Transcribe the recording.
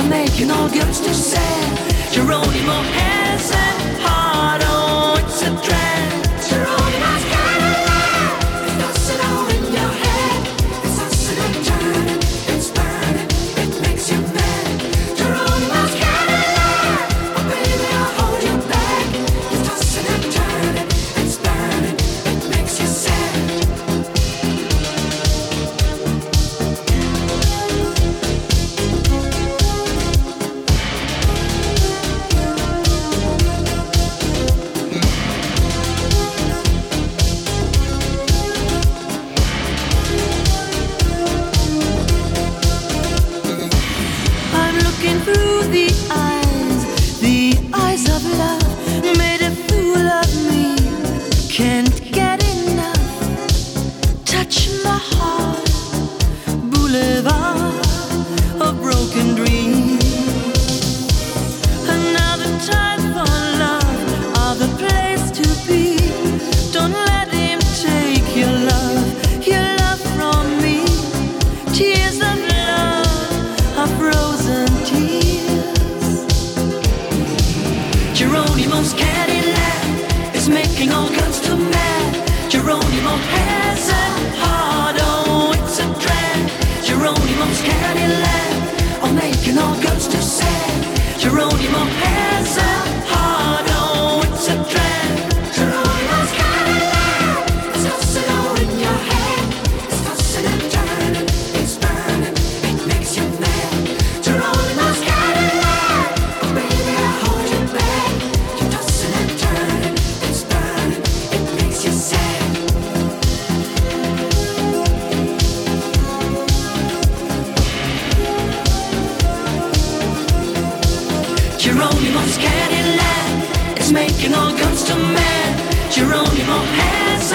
Oh, making all girls to sad. Geronimo has a heart, oh, it's a trend. The eyes, the eyes of love, made a fool of me. Can't get enough. Touch my heart, boulevard of broken dreams. Another time for love, other place to be. Don't let him take your love, your love from me. Tears of love are frozen tears. Making all girls too mad. Geronimo has a heart, oh, it's a drag. Geronimo's Cadillac, oh, making all Geronimo's Cadillac, it's making all guns to mad. Geronimo has